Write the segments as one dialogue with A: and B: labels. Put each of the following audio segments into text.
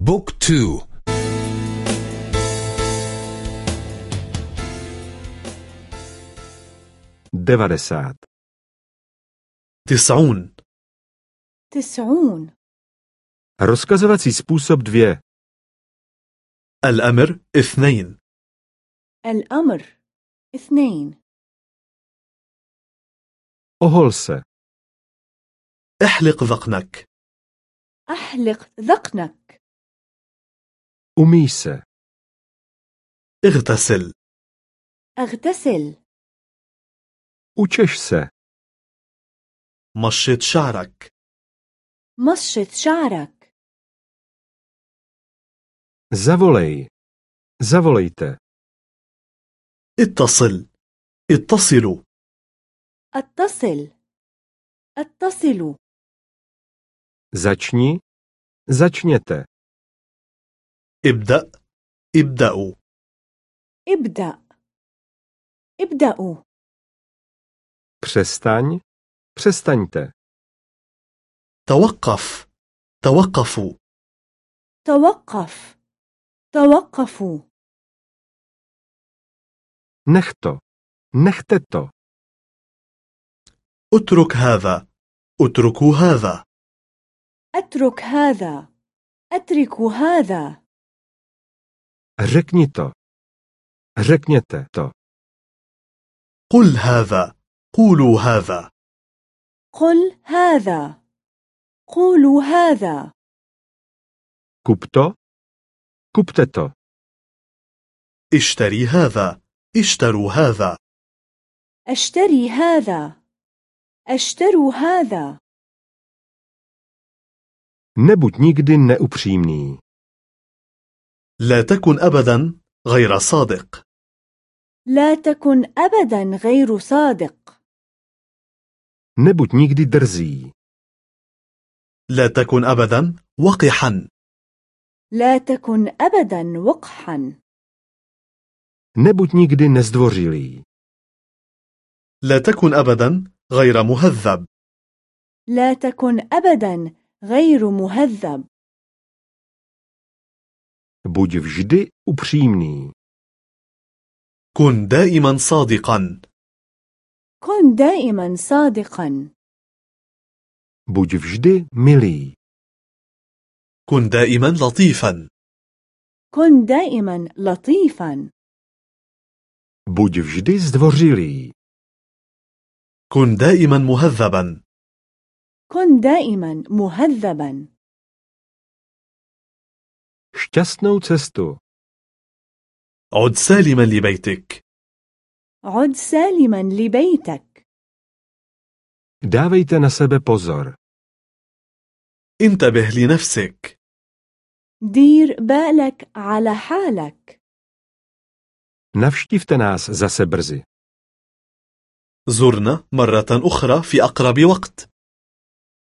A: بوك تو.
B: devadesát
C: تسعون.
D: تسعون.
B: Rozkazovací způsob dvě.
C: الأمر اثنين.
D: الأمر اثنين.
B: Ohol se.
C: احلق ذقنك.
D: أحلق ذقنك.
B: Se.
C: اغتسل
D: أغتسل
B: Učeš se.
C: مشط شعرك
D: مشط شعرك
B: Zavolej. Zavolejte.
C: اتصل اتصلوا
D: اتصل اتصلوا
B: Začni. Začněte.
C: ابدأ. ابدأوا.
D: ابدأ. ابدأوا.
B: Přestaň. Přestaňte.
C: توقف. توقفوا.
D: توقف. توقفوا.
B: Nech to. Nechte to.
C: اترك هذا. اتركوا هذا.
D: أترك هذا. أترك هذا.
B: Řekni to. Řekněte to.
C: قل هذا قولوا هذا
D: قل هذا قولوا هذا
B: Kup to. Kupte to.
C: اشتري هذا اشتروا هذا
D: أشتري هذا أشتروا هذا
B: Nebuď nikdy neupřímný.
C: لا تكن أبدا غير صادق.
D: لا تكن أبدا غير صادق.
B: Nebuď nikdy drzý.
C: لا تكن أبدا وقحا.
D: لا تكن أبدا وقحا.
B: Nebuď nikdy nezdvořilý.
C: لا تكن أبدا غير مهذب.
D: لا تكن أبدا غير مهذب.
B: Buď vždy upřímný.
C: كن دائما صادقا
D: كن دائما صادقا
B: Buď vždy milý.
C: كن دائما لطيفا
D: كن دائما لطيفا
B: Buď vždy zdvořilý.
C: كن دائما مهذبا
D: كن دائما مهذبا
B: Šťastnou cestu.
C: عد سالما لبيتك
D: عد سالما لبيتك
B: Dávejte na sebe pozor.
C: انتبه لنفسك
D: دير بالك على حالك
B: Navštivte nás zase brzy.
C: زرنا مرة أخرى في أقرب وقت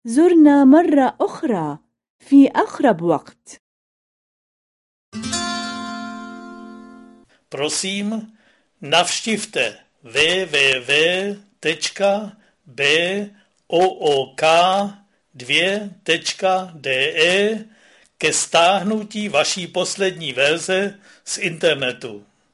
D: زرنا مرة أخرى في أقرب وقت
E: Prosím, navštivte www.book2.de ke stáhnutí vaší poslední verze z internetu.